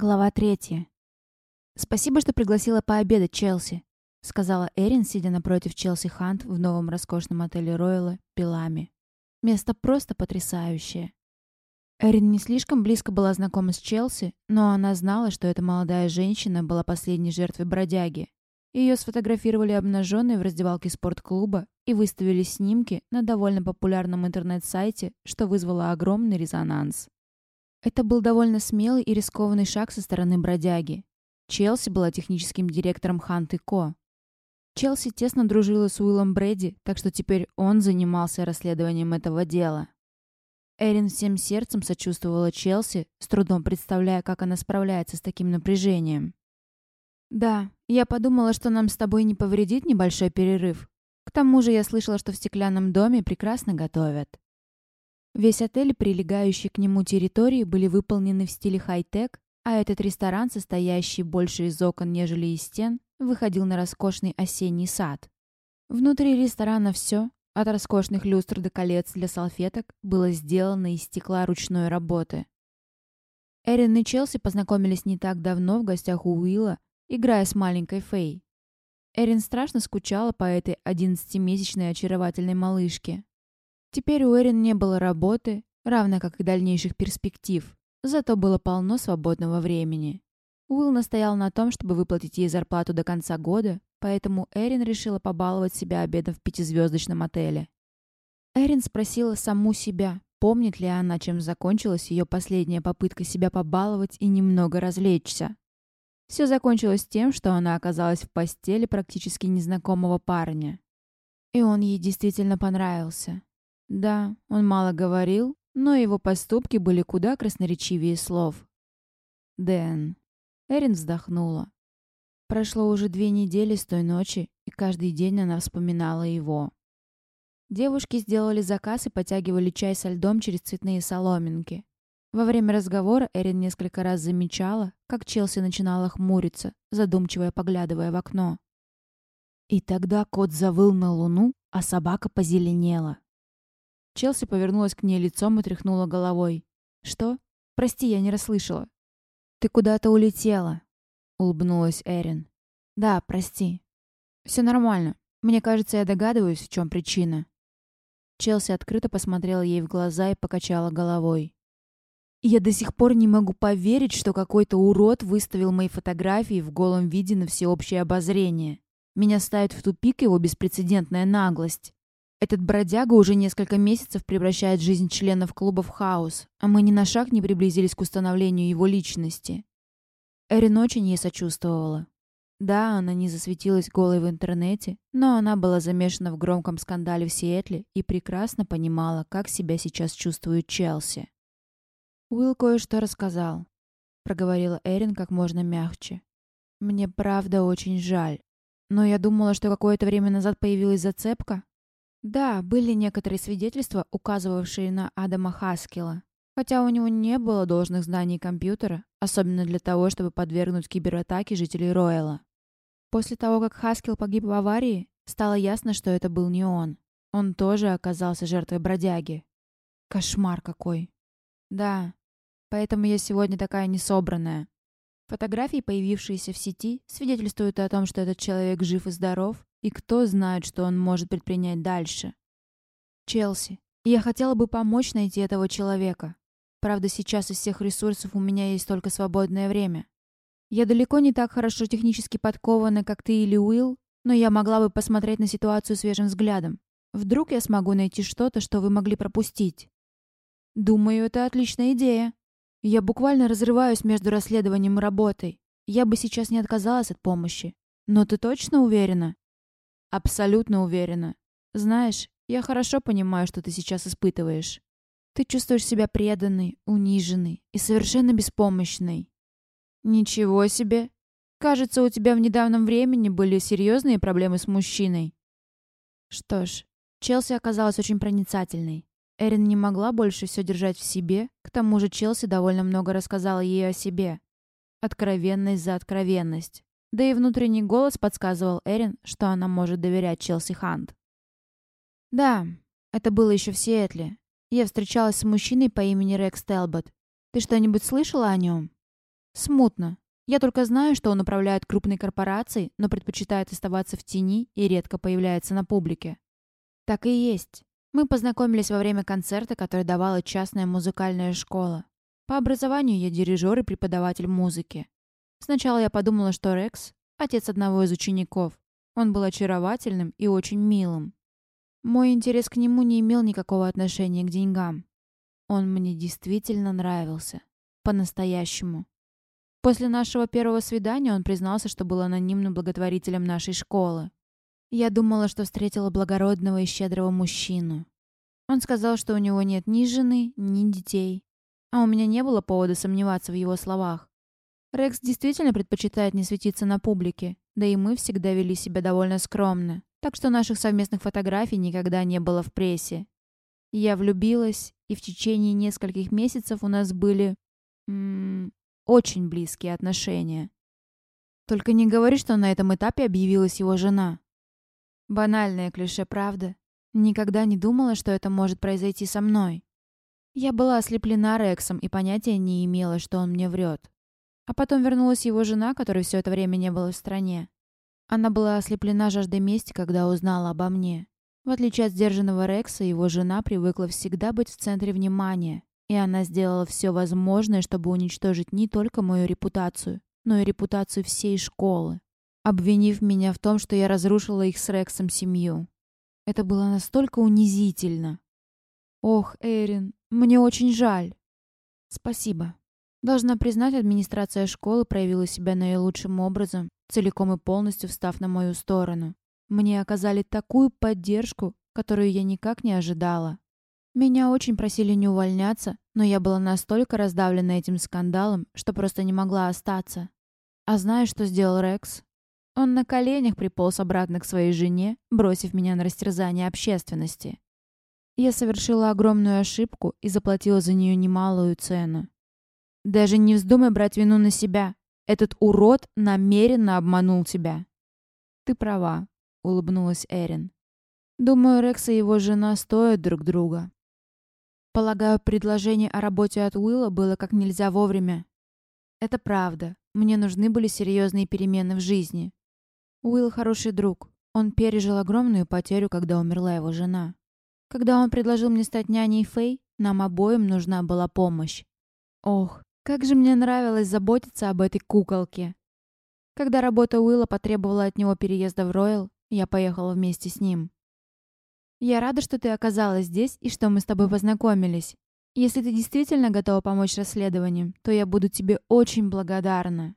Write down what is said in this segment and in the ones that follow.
Глава третья. «Спасибо, что пригласила пообедать, Челси», — сказала Эрин, сидя напротив Челси Хант в новом роскошном отеле Ройла Пилами. «Место просто потрясающее». Эрин не слишком близко была знакома с Челси, но она знала, что эта молодая женщина была последней жертвой бродяги. Ее сфотографировали обнаженной в раздевалке спортклуба и выставили снимки на довольно популярном интернет-сайте, что вызвало огромный резонанс. Это был довольно смелый и рискованный шаг со стороны бродяги. Челси была техническим директором Хант и Ко. Челси тесно дружила с Уиллом Брэди, так что теперь он занимался расследованием этого дела. Эрин всем сердцем сочувствовала Челси, с трудом представляя, как она справляется с таким напряжением. «Да, я подумала, что нам с тобой не повредит небольшой перерыв. К тому же я слышала, что в стеклянном доме прекрасно готовят». Весь отель и прилегающие к нему территории были выполнены в стиле хай-тек, а этот ресторан, состоящий больше из окон, нежели из стен, выходил на роскошный осенний сад. Внутри ресторана все, от роскошных люстр до колец для салфеток, было сделано из стекла ручной работы. Эрин и Челси познакомились не так давно в гостях у Уилла, играя с маленькой Фэй. Эрин страшно скучала по этой одиннадцатимесячной очаровательной малышке. Теперь у Эрин не было работы, равно как и дальнейших перспектив, зато было полно свободного времени. Уилл настоял на том, чтобы выплатить ей зарплату до конца года, поэтому Эрин решила побаловать себя обедом в пятизвездочном отеле. Эрин спросила саму себя, помнит ли она, чем закончилась ее последняя попытка себя побаловать и немного развлечься. Все закончилось тем, что она оказалась в постели практически незнакомого парня. И он ей действительно понравился. Да, он мало говорил, но его поступки были куда красноречивее слов. Дэн. Эрин вздохнула. Прошло уже две недели с той ночи, и каждый день она вспоминала его. Девушки сделали заказ и потягивали чай со льдом через цветные соломинки. Во время разговора Эрин несколько раз замечала, как Челси начинала хмуриться, задумчиво поглядывая в окно. И тогда кот завыл на луну, а собака позеленела. Челси повернулась к ней лицом и тряхнула головой. «Что? Прости, я не расслышала». «Ты куда-то улетела», — улыбнулась Эрин. «Да, прости. Все нормально. Мне кажется, я догадываюсь, в чем причина». Челси открыто посмотрела ей в глаза и покачала головой. «Я до сих пор не могу поверить, что какой-то урод выставил мои фотографии в голом виде на всеобщее обозрение. Меня ставит в тупик его беспрецедентная наглость. Этот бродяга уже несколько месяцев превращает жизнь членов клуба в хаос, а мы ни на шаг не приблизились к установлению его личности. Эрин очень ей сочувствовала. Да, она не засветилась голой в интернете, но она была замешана в громком скандале в Сиэтле и прекрасно понимала, как себя сейчас чувствует Челси. «Уилл кое-что рассказал», — проговорила Эрин как можно мягче. «Мне правда очень жаль. Но я думала, что какое-то время назад появилась зацепка, да, были некоторые свидетельства, указывавшие на Адама Хаскила. Хотя у него не было должных знаний компьютера, особенно для того, чтобы подвергнуть кибератаке жителей Ройла. После того, как Хаскил погиб в аварии, стало ясно, что это был не он. Он тоже оказался жертвой бродяги. Кошмар какой. Да, поэтому я сегодня такая несобранная. Фотографии, появившиеся в сети, свидетельствуют о том, что этот человек жив и здоров, и кто знает, что он может предпринять дальше. Челси, я хотела бы помочь найти этого человека. Правда, сейчас из всех ресурсов у меня есть только свободное время. Я далеко не так хорошо технически подкована, как ты или Уилл, но я могла бы посмотреть на ситуацию свежим взглядом. Вдруг я смогу найти что-то, что вы могли пропустить. Думаю, это отличная идея. Я буквально разрываюсь между расследованием и работой. Я бы сейчас не отказалась от помощи. Но ты точно уверена? Абсолютно уверена. Знаешь, я хорошо понимаю, что ты сейчас испытываешь. Ты чувствуешь себя преданной, униженной и совершенно беспомощной. Ничего себе. Кажется, у тебя в недавнем времени были серьезные проблемы с мужчиной. Что ж, Челси оказалась очень проницательной. Эрин не могла больше все держать в себе, к тому же Челси довольно много рассказала ей о себе. Откровенность за откровенность. Да и внутренний голос подсказывал Эрин, что она может доверять Челси Хант. «Да, это было еще в Сиэтле. Я встречалась с мужчиной по имени Рекс Телбот. Ты что-нибудь слышала о нем?» Смутно. Я только знаю, что он управляет крупной корпорацией, но предпочитает оставаться в тени и редко появляется на публике. Так и есть. Мы познакомились во время концерта, который давала частная музыкальная школа. По образованию я дирижер и преподаватель музыки. Сначала я подумала, что Рекс — отец одного из учеников. Он был очаровательным и очень милым. Мой интерес к нему не имел никакого отношения к деньгам. Он мне действительно нравился. По-настоящему. После нашего первого свидания он признался, что был анонимным благотворителем нашей школы. Я думала, что встретила благородного и щедрого мужчину. Он сказал, что у него нет ни жены, ни детей. А у меня не было повода сомневаться в его словах. Рекс действительно предпочитает не светиться на публике, да и мы всегда вели себя довольно скромно, так что наших совместных фотографий никогда не было в прессе. Я влюбилась, и в течение нескольких месяцев у нас были... М -м, очень близкие отношения. Только не говори, что на этом этапе объявилась его жена. Банальное клише, правда? Никогда не думала, что это может произойти со мной. Я была ослеплена Рексом и понятия не имела, что он мне врет. А потом вернулась его жена, которой все это время не было в стране. Она была ослеплена жаждой мести, когда узнала обо мне. В отличие от сдержанного Рекса, его жена привыкла всегда быть в центре внимания, и она сделала все возможное, чтобы уничтожить не только мою репутацию, но и репутацию всей школы обвинив меня в том, что я разрушила их с Рексом семью. Это было настолько унизительно. Ох, Эрин, мне очень жаль. Спасибо. Должна признать, администрация школы проявила себя наилучшим образом, целиком и полностью встав на мою сторону. Мне оказали такую поддержку, которую я никак не ожидала. Меня очень просили не увольняться, но я была настолько раздавлена этим скандалом, что просто не могла остаться. А знаешь, что сделал Рекс? Он на коленях приполз обратно к своей жене, бросив меня на растерзание общественности. Я совершила огромную ошибку и заплатила за нее немалую цену. Даже не вздумай брать вину на себя. Этот урод намеренно обманул тебя. Ты права, улыбнулась Эрин. Думаю, Рекс и его жена стоят друг друга. Полагаю, предложение о работе от Уилла было как нельзя вовремя. Это правда. Мне нужны были серьезные перемены в жизни. Уилл хороший друг. Он пережил огромную потерю, когда умерла его жена. Когда он предложил мне стать няней Фэй, нам обоим нужна была помощь. Ох, как же мне нравилось заботиться об этой куколке. Когда работа Уилла потребовала от него переезда в Роyal, я поехала вместе с ним. Я рада, что ты оказалась здесь и что мы с тобой познакомились. Если ты действительно готова помочь расследованию, то я буду тебе очень благодарна.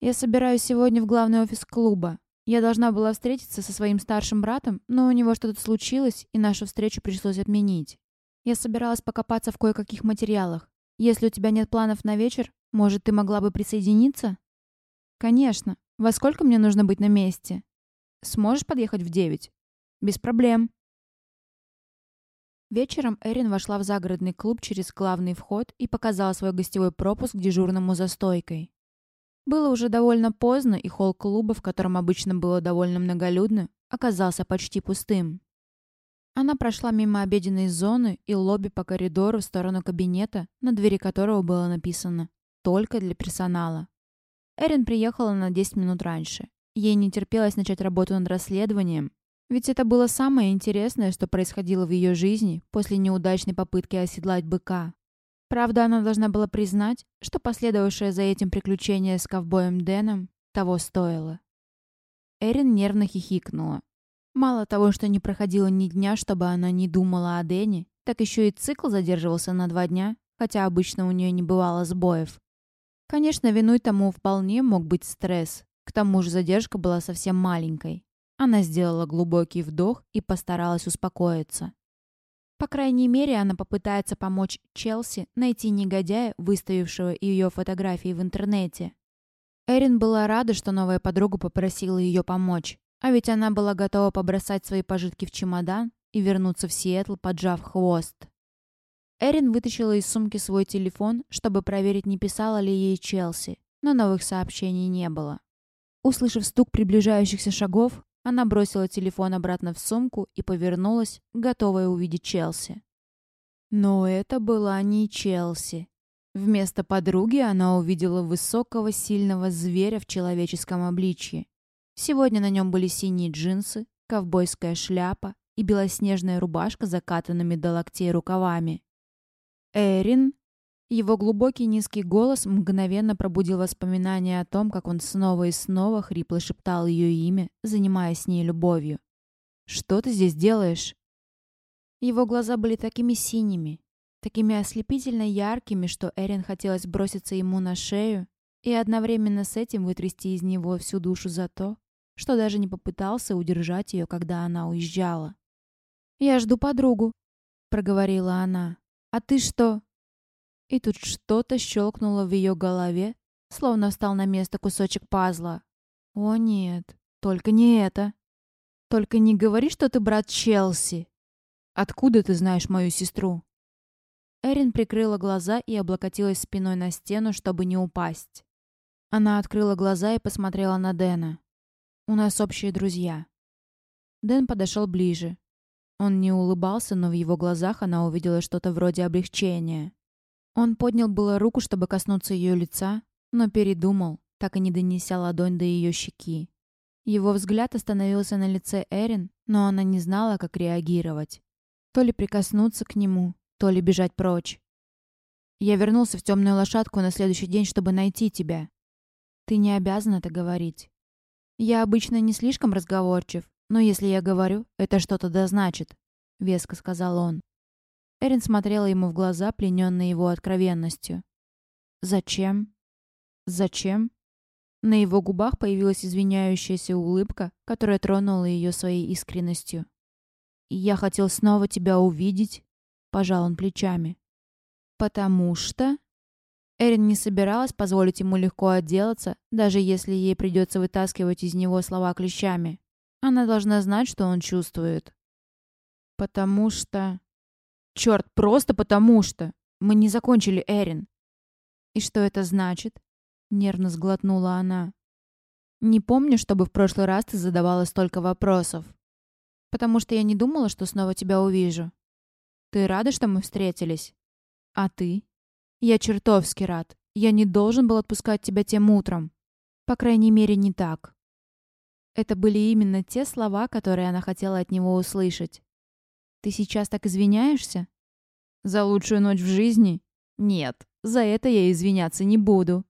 Я собираюсь сегодня в главный офис клуба. Я должна была встретиться со своим старшим братом, но у него что-то случилось, и нашу встречу пришлось отменить. Я собиралась покопаться в кое-каких материалах. Если у тебя нет планов на вечер, может, ты могла бы присоединиться? Конечно. Во сколько мне нужно быть на месте? Сможешь подъехать в девять? Без проблем. Вечером Эрин вошла в загородный клуб через главный вход и показала свой гостевой пропуск дежурному за стойкой. Было уже довольно поздно, и холл клуба, в котором обычно было довольно многолюдно, оказался почти пустым. Она прошла мимо обеденной зоны и лобби по коридору в сторону кабинета, на двери которого было написано «Только для персонала». Эрин приехала на 10 минут раньше. Ей не терпелось начать работу над расследованием, ведь это было самое интересное, что происходило в ее жизни после неудачной попытки оседлать быка. Правда, она должна была признать, что последовавшее за этим приключение с ковбоем Дэном того стоило. Эрин нервно хихикнула. Мало того, что не проходило ни дня, чтобы она не думала о Дэне, так еще и цикл задерживался на два дня, хотя обычно у нее не бывало сбоев. Конечно, виной тому вполне мог быть стресс. К тому же задержка была совсем маленькой. Она сделала глубокий вдох и постаралась успокоиться. По крайней мере, она попытается помочь Челси найти негодяя, выставившего ее фотографии в интернете. Эрин была рада, что новая подруга попросила ее помочь. А ведь она была готова побросать свои пожитки в чемодан и вернуться в Сиэтл, поджав хвост. Эрин вытащила из сумки свой телефон, чтобы проверить, не писала ли ей Челси, но новых сообщений не было. Услышав стук приближающихся шагов, она бросила телефон обратно в сумку и повернулась, готовая увидеть Челси. Но это была не Челси. Вместо подруги она увидела высокого, сильного зверя в человеческом обличье. Сегодня на нем были синие джинсы, ковбойская шляпа и белоснежная рубашка с закатанными до локтей рукавами. «Эрин?» Его глубокий низкий голос мгновенно пробудил воспоминания о том, как он снова и снова хрипло шептал ее имя, занимаясь с ней любовью. «Что ты здесь делаешь?» Его глаза были такими синими, такими ослепительно яркими, что Эрин хотелось броситься ему на шею и одновременно с этим вытрясти из него всю душу за то, что даже не попытался удержать ее, когда она уезжала. «Я жду подругу», — проговорила она. «А ты что?» И тут что-то щелкнуло в ее голове, словно встал на место кусочек пазла. «О нет, только не это. Только не говори, что ты брат Челси. Откуда ты знаешь мою сестру?» Эрин прикрыла глаза и облокотилась спиной на стену, чтобы не упасть. Она открыла глаза и посмотрела на Дэна. «У нас общие друзья». Дэн подошел ближе. Он не улыбался, но в его глазах она увидела что-то вроде облегчения. Он поднял было руку, чтобы коснуться ее лица, но передумал, так и не донеся ладонь до ее щеки. Его взгляд остановился на лице Эрин, но она не знала, как реагировать. То ли прикоснуться к нему, то ли бежать прочь. Я вернулся в темную лошадку на следующий день, чтобы найти тебя. Ты не обязан это говорить. Я обычно не слишком разговорчив, но если я говорю, это что-то да значит, веско сказал он. Эрин смотрела ему в глаза, плененная его откровенностью. Зачем? Зачем? На его губах появилась извиняющаяся улыбка, которая тронула ее своей искренностью. «Я хотел снова тебя увидеть, Пожал он плечами. «Потому что...» Эрин не собиралась позволить ему легко отделаться, даже если ей придется вытаскивать из него слова клещами. Она должна знать, что он чувствует. «Потому что...» «Черт, просто потому что...» «Мы не закончили, Эрин». «И что это значит?» Нервно сглотнула она. «Не помню, чтобы в прошлый раз ты задавала столько вопросов. Потому что я не думала, что снова тебя увижу. Ты рада, что мы встретились? А ты? Я чертовски рад. Я не должен был отпускать тебя тем утром. По крайней мере, не так. Это были именно те слова, которые она хотела от него услышать. Ты сейчас так извиняешься? За лучшую ночь в жизни? Нет, за это я извиняться не буду.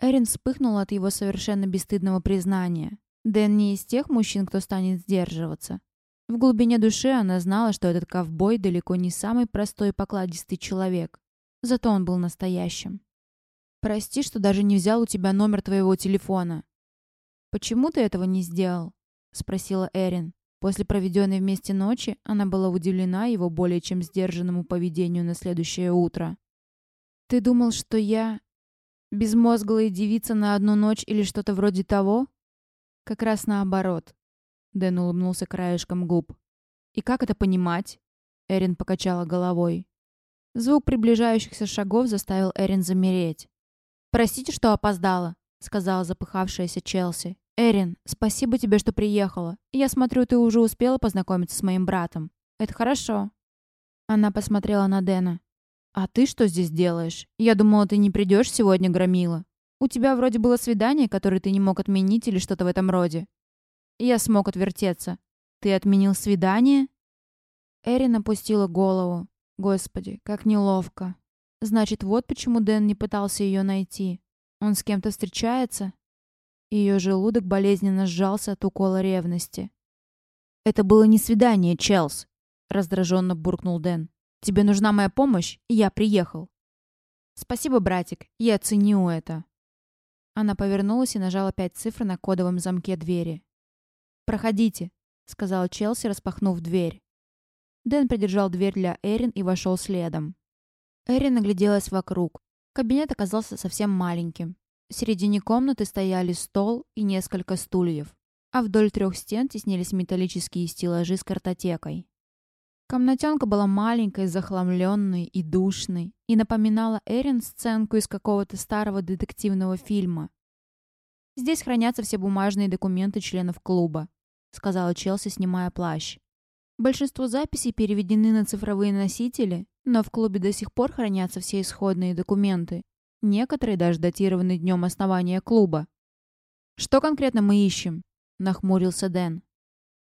Эрин вспыхнула от его совершенно бесстыдного признания. Дэн не из тех мужчин, кто станет сдерживаться. В глубине души она знала, что этот ковбой далеко не самый простой и покладистый человек. Зато он был настоящим. «Прости, что даже не взял у тебя номер твоего телефона». «Почему ты этого не сделал?» — спросила Эрин. После проведенной вместе ночи она была удивлена его более чем сдержанному поведению на следующее утро. «Ты думал, что я безмозглая девица на одну ночь или что-то вроде того?» «Как раз наоборот. Дэн улыбнулся краешком губ. «И как это понимать?» Эрин покачала головой. Звук приближающихся шагов заставил Эрин замереть. «Простите, что опоздала», — сказала запыхавшаяся Челси. «Эрин, спасибо тебе, что приехала. Я смотрю, ты уже успела познакомиться с моим братом. Это хорошо». Она посмотрела на Дэна. «А ты что здесь делаешь? Я думала, ты не придешь сегодня, Громила. У тебя вроде было свидание, которое ты не мог отменить или что-то в этом роде. Я смог отвертеться. Ты отменил свидание? Эрин опустила голову. Господи, как неловко. Значит, вот почему Дэн не пытался ее найти. Он с кем-то встречается? Ее желудок болезненно сжался от укола ревности. «Это было не свидание, Челс», — раздраженно буркнул Дэн. «Тебе нужна моя помощь, и я приехал». «Спасибо, братик, я ценю это». Она повернулась и нажала пять цифр на кодовом замке двери. «Проходите», — сказал Челси, распахнув дверь. Дэн придержал дверь для Эрин и вошел следом. Эрин огляделась вокруг. Кабинет оказался совсем маленьким. В середине комнаты стояли стол и несколько стульев, а вдоль трех стен теснились металлические стеллажи с картотекой. Комнатенка была маленькой, захламленной и душной и напоминала Эрин сценку из какого-то старого детективного фильма. Здесь хранятся все бумажные документы членов клуба сказала Челси, снимая плащ. Большинство записей переведены на цифровые носители, Но в клубе до сих пор хранятся все исходные документы. Некоторые даже датированы днем основания клуба. «Что конкретно мы ищем?» — нахмурился Дэн.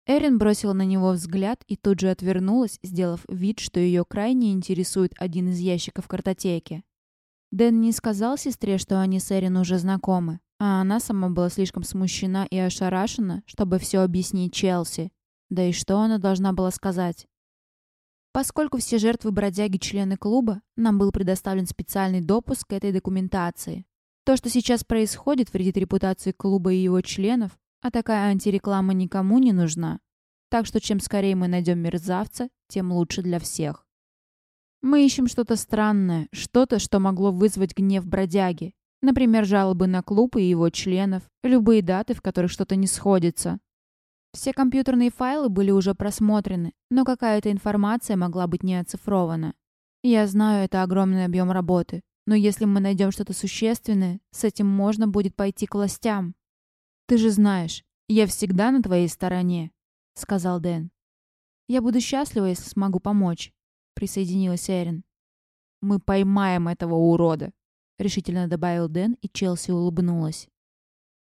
Эрин бросила на него взгляд и тут же отвернулась, сделав вид, что ее крайне интересует один из ящиков картотеки. Дэн не сказал сестре, что они с Эрин уже знакомы, а она сама была слишком смущена и ошарашена, чтобы все объяснить Челси. Да и что она должна была сказать? Поскольку все жертвы бродяги члены клуба, нам был предоставлен специальный допуск к этой документации. То, что сейчас происходит, вредит репутации клуба и его членов, а такая антиреклама никому не нужна. Так что чем скорее мы найдем мерзавца, тем лучше для всех. Мы ищем что-то странное, что-то, что могло вызвать гнев бродяги. Например, жалобы на клуб и его членов, любые даты, в которых что-то не сходится. Все компьютерные файлы были уже просмотрены, но какая-то информация могла быть не оцифрована. Я знаю, это огромный объем работы, но если мы найдем что-то существенное, с этим можно будет пойти к властям. «Ты же знаешь, я всегда на твоей стороне», — сказал Дэн. «Я буду счастлива, если смогу помочь», — присоединилась Эрин. «Мы поймаем этого урода», — решительно добавил Дэн, и Челси улыбнулась.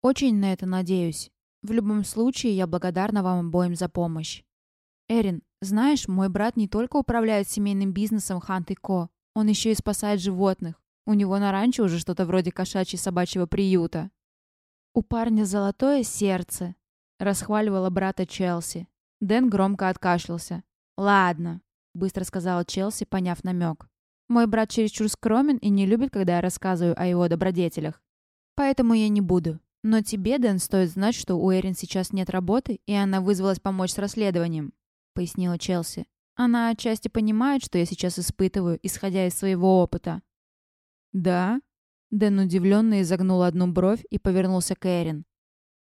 «Очень на это надеюсь. В любом случае, я благодарна вам обоим за помощь. Эрин, знаешь, мой брат не только управляет семейным бизнесом Хант и Ко, он еще и спасает животных. У него на ранчо уже что-то вроде кошачьи-собачьего приюта. «У парня золотое сердце», — расхваливала брата Челси. Дэн громко откашлялся. «Ладно», — быстро сказала Челси, поняв намек. «Мой брат чересчур скромен и не любит, когда я рассказываю о его добродетелях. Поэтому я не буду. Но тебе, Дэн, стоит знать, что у Эрин сейчас нет работы, и она вызвалась помочь с расследованием», — пояснила Челси. «Она отчасти понимает, что я сейчас испытываю, исходя из своего опыта». «Да?» Дэн удивленно изогнул одну бровь и повернулся к Эрин.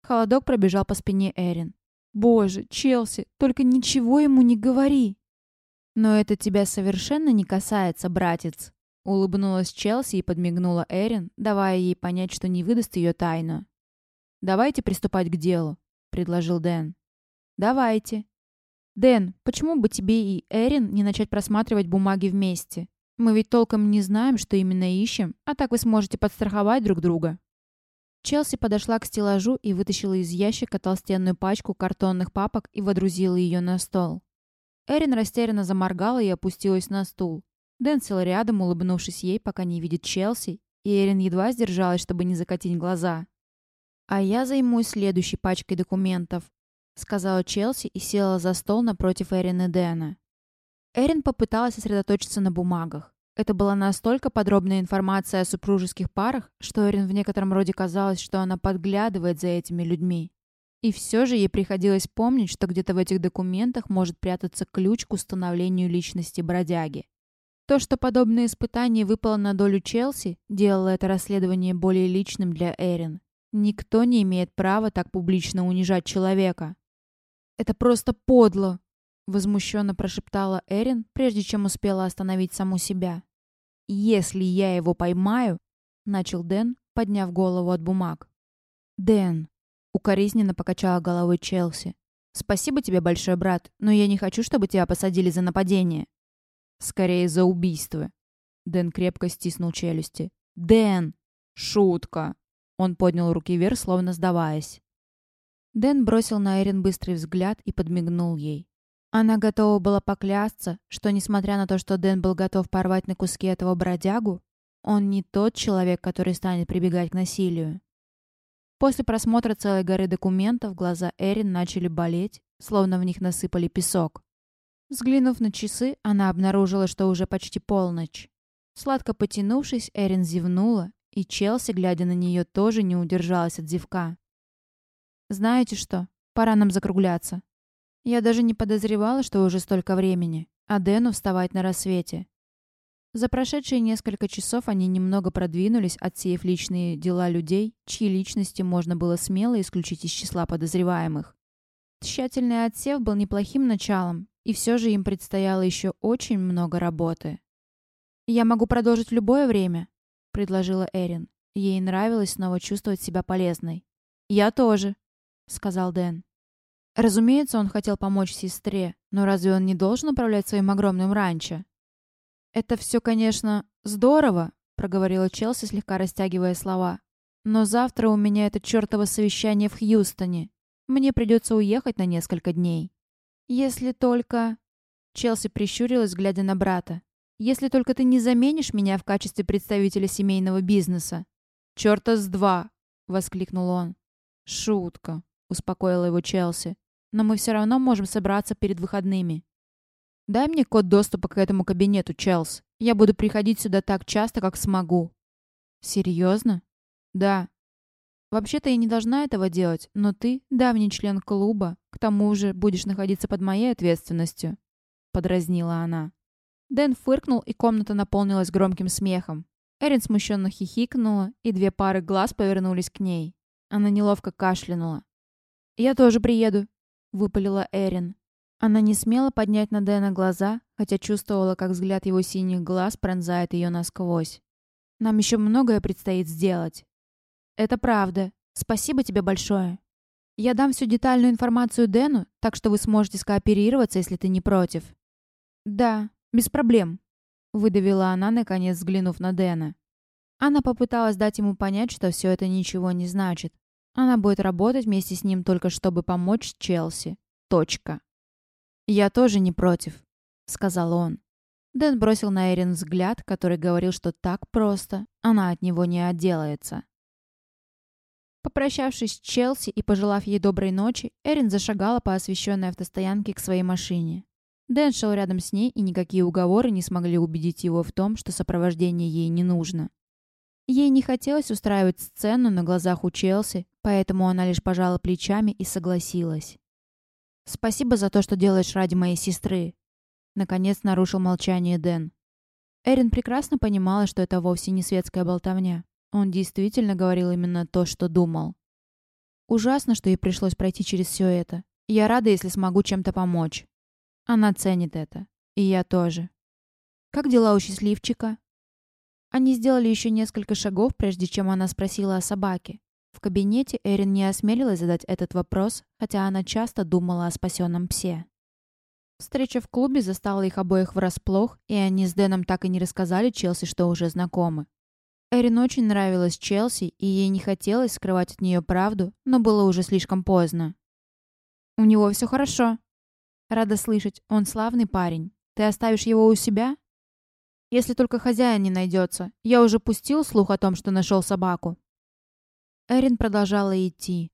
Холодок пробежал по спине Эрин. «Боже, Челси, только ничего ему не говори!» «Но это тебя совершенно не касается, братец!» Улыбнулась Челси и подмигнула Эрин, давая ей понять, что не выдаст ее тайну. «Давайте приступать к делу», — предложил Дэн. «Давайте». «Дэн, почему бы тебе и Эрин не начать просматривать бумаги вместе? Мы ведь толком не знаем, что именно ищем, а так вы сможете подстраховать друг друга». Челси подошла к стеллажу и вытащила из ящика толстенную пачку картонных папок и водрузила ее на стол. Эрин растерянно заморгала и опустилась на стул. Дэн сел рядом, улыбнувшись ей, пока не видит Челси, и Эрин едва сдержалась, чтобы не закатить глаза. «А я займусь следующей пачкой документов», — сказала Челси и села за стол напротив Эрин и Дэна. Эрин попыталась сосредоточиться на бумагах. Это была настолько подробная информация о супружеских парах, что Эрин в некотором роде казалось, что она подглядывает за этими людьми. И все же ей приходилось помнить, что где-то в этих документах может прятаться ключ к установлению личности бродяги. То, что подобное испытание выпало на долю Челси, делало это расследование более личным для Эрин. Никто не имеет права так публично унижать человека. «Это просто подло!» Возмущенно прошептала Эрин, прежде чем успела остановить саму себя. «Если я его поймаю...» — начал Дэн, подняв голову от бумаг. «Дэн!» — укоризненно покачала головой Челси. «Спасибо тебе, большой брат, но я не хочу, чтобы тебя посадили за нападение». «Скорее, за убийство». Дэн крепко стиснул челюсти. «Дэн! Шутка!» Он поднял руки вверх, словно сдаваясь. Дэн бросил на Эрин быстрый взгляд и подмигнул ей. Она готова была поклясться, что, несмотря на то, что Дэн был готов порвать на куски этого бродягу, он не тот человек, который станет прибегать к насилию. После просмотра целой горы документов глаза Эрин начали болеть, словно в них насыпали песок. Взглянув на часы, она обнаружила, что уже почти полночь. Сладко потянувшись, Эрин зевнула, и Челси, глядя на нее, тоже не удержалась от зевка. «Знаете что? Пора нам закругляться», я даже не подозревала, что уже столько времени, а Дэну вставать на рассвете. За прошедшие несколько часов они немного продвинулись, отсеяв личные дела людей, чьи личности можно было смело исключить из числа подозреваемых. Тщательный отсев был неплохим началом, и все же им предстояло еще очень много работы. «Я могу продолжить в любое время», — предложила Эрин. Ей нравилось снова чувствовать себя полезной. «Я тоже», — сказал Дэн. Разумеется, он хотел помочь сестре, но разве он не должен управлять своим огромным ранчо? «Это все, конечно, здорово», — проговорила Челси, слегка растягивая слова. «Но завтра у меня это чертово совещание в Хьюстоне. Мне придется уехать на несколько дней. Если только...» Челси прищурилась, глядя на брата. «Если только ты не заменишь меня в качестве представителя семейного бизнеса». «Черта с два!» — воскликнул он. «Шутка», — успокоила его Челси. «Но мы все равно можем собраться перед выходными». «Дай мне код доступа к этому кабинету, Челс. Я буду приходить сюда так часто, как смогу». «Серьезно?» «Да». «Вообще-то я не должна этого делать, но ты давний член клуба. К тому же будешь находиться под моей ответственностью», — подразнила она. Дэн фыркнул, и комната наполнилась громким смехом. Эрин смущенно хихикнула, и две пары глаз повернулись к ней. Она неловко кашлянула. «Я тоже приеду», — выпалила Эрин. Она не смела поднять на Дэна глаза, хотя чувствовала, как взгляд его синих глаз пронзает ее насквозь. «Нам еще многое предстоит сделать». «Это правда. Спасибо тебе большое. Я дам всю детальную информацию Дэну, так что вы сможете скооперироваться, если ты не против». «Да, без проблем», — выдавила она, наконец взглянув на Дэна. Она попыталась дать ему понять, что все это ничего не значит. Она будет работать вместе с ним только чтобы помочь Челси. Точка. «Я тоже не против», — сказал он. Дэн бросил на Эрин взгляд, который говорил, что так просто она от него не отделается. Попрощавшись с Челси и пожелав ей доброй ночи, Эрин зашагала по освещенной автостоянке к своей машине. Дэн шел рядом с ней, и никакие уговоры не смогли убедить его в том, что сопровождение ей не нужно. Ей не хотелось устраивать сцену на глазах у Челси, поэтому она лишь пожала плечами и согласилась. «Спасибо за то, что делаешь ради моей сестры», — наконец нарушил молчание Дэн. Эрин прекрасно понимала, что это вовсе не светская болтовня. Он действительно говорил именно то, что думал. Ужасно, что ей пришлось пройти через все это. Я рада, если смогу чем-то помочь. Она ценит это. И я тоже. Как дела у счастливчика? Они сделали еще несколько шагов, прежде чем она спросила о собаке. В кабинете Эрин не осмелилась задать этот вопрос, хотя она часто думала о спасенном псе. Встреча в клубе застала их обоих врасплох, и они с Дэном так и не рассказали Челси, что уже знакомы. Эрин очень нравилась Челси, и ей не хотелось скрывать от нее правду, но было уже слишком поздно. «У него все хорошо». «Рада слышать, он славный парень. Ты оставишь его у себя?» «Если только хозяин не найдется. Я уже пустил слух о том, что нашел собаку». Эрин продолжала идти.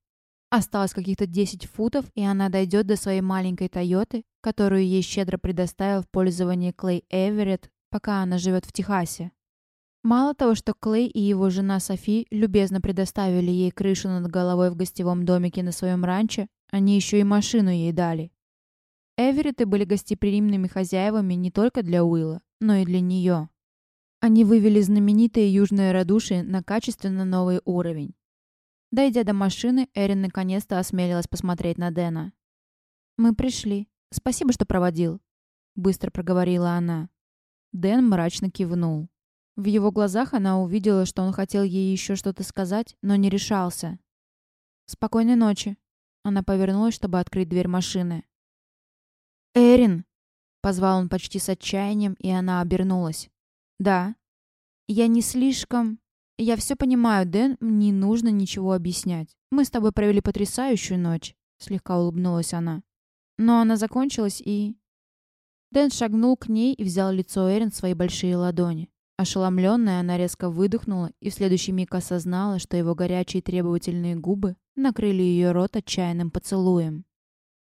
Осталось каких-то 10 футов, и она дойдет до своей маленькой Тойоты, которую ей щедро предоставил в пользование Клей Эверетт, пока она живет в Техасе. Мало того, что Клей и его жена Софи любезно предоставили ей крышу над головой в гостевом домике на своем ранчо, они еще и машину ей дали. Эверетты были гостеприимными хозяевами не только для Уилла, но и для нее. Они вывели знаменитое южное радушие на качественно новый уровень. Дойдя до машины, Эрин наконец-то осмелилась посмотреть на Дэна. «Мы пришли. Спасибо, что проводил», — быстро проговорила она. Дэн мрачно кивнул. В его глазах она увидела, что он хотел ей еще что-то сказать, но не решался. «Спокойной ночи». Она повернулась, чтобы открыть дверь машины. «Эрин!» — позвал он почти с отчаянием, и она обернулась. «Да». «Я не слишком...» «Я все понимаю, Дэн, не нужно ничего объяснять. Мы с тобой провели потрясающую ночь», — слегка улыбнулась она. Но она закончилась и... Дэн шагнул к ней и взял лицо Эрин в свои большие ладони. Ошеломленная, она резко выдохнула и в следующий миг осознала, что его горячие требовательные губы накрыли ее рот отчаянным поцелуем.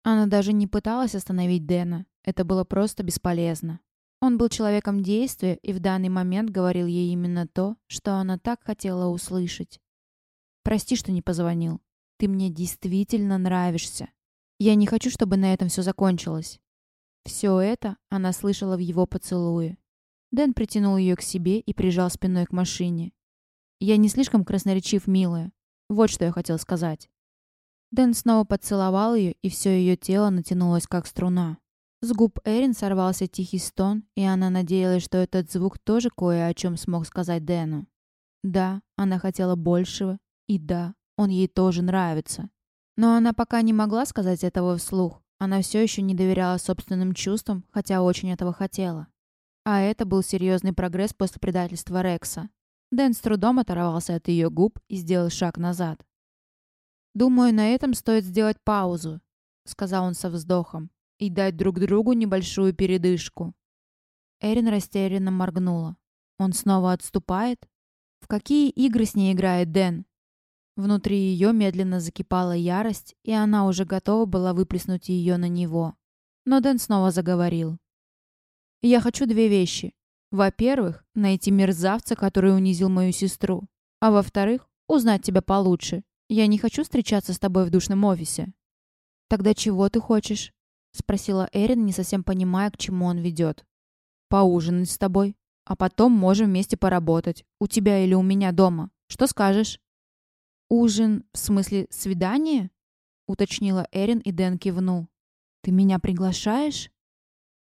Она даже не пыталась остановить Дэна. Это было просто бесполезно. Он был человеком действия и в данный момент говорил ей именно то, что она так хотела услышать. «Прости, что не позвонил. Ты мне действительно нравишься. Я не хочу, чтобы на этом все закончилось». Все это она слышала в его поцелуе. Дэн притянул ее к себе и прижал спиной к машине. «Я не слишком красноречив, милая. Вот что я хотел сказать». Дэн снова поцеловал ее, и все ее тело натянулось, как струна. С губ Эрин сорвался тихий стон, и она надеялась, что этот звук тоже кое о чем смог сказать Дэну. Да, она хотела большего, и да, он ей тоже нравится. Но она пока не могла сказать этого вслух. Она все еще не доверяла собственным чувствам, хотя очень этого хотела. А это был серьезный прогресс после предательства Рекса. Дэн с трудом оторвался от ее губ и сделал шаг назад. «Думаю, на этом стоит сделать паузу», — сказал он со вздохом, «и дать друг другу небольшую передышку». Эрин растерянно моргнула. «Он снова отступает? В какие игры с ней играет Дэн?» Внутри ее медленно закипала ярость, и она уже готова была выплеснуть ее на него. Но Дэн снова заговорил. «Я хочу две вещи. Во-первых, найти мерзавца, который унизил мою сестру. А во-вторых, узнать тебя получше. Я не хочу встречаться с тобой в душном офисе». «Тогда чего ты хочешь?» — спросила Эрин, не совсем понимая, к чему он ведет. «Поужинать с тобой. А потом можем вместе поработать. У тебя или у меня дома. Что скажешь?» «Ужин, в смысле свидание?» — уточнила Эрин, и Дэн кивнул. «Ты меня приглашаешь?»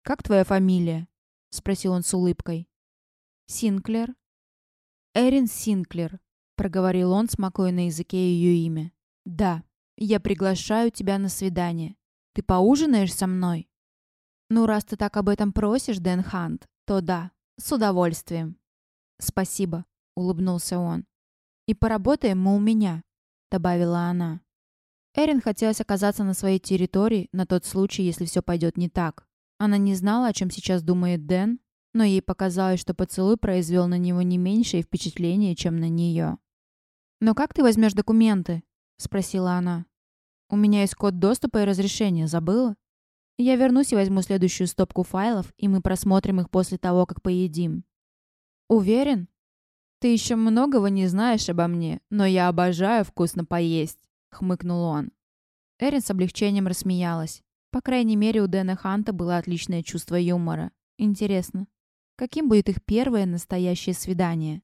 «Как твоя фамилия?» — спросил он с улыбкой. «Синклер». «Эрин Синклер», — проговорил он, смакуя на языке ее имя. «Да, я приглашаю тебя на свидание. Ты поужинаешь со мной?» «Ну, раз ты так об этом просишь, Дэн Хант, то да, с удовольствием». «Спасибо», — улыбнулся он. «И поработаем мы у меня», — добавила она. Эрин хотелось оказаться на своей территории на тот случай, если все пойдет не так. Она не знала, о чем сейчас думает Дэн, но ей показалось, что поцелуй произвел на него не меньшее впечатление, чем на нее. «Но как ты возьмешь документы?» — спросила она. «У меня есть код доступа и разрешения, забыла? Я вернусь и возьму следующую стопку файлов, и мы просмотрим их после того, как поедим». «Уверен?» «Ты еще многого не знаешь обо мне, но я обожаю вкусно поесть», — хмыкнул он. Эрин с облегчением рассмеялась. По крайней мере, у Дэна Ханта было отличное чувство юмора. Интересно, каким будет их первое настоящее свидание?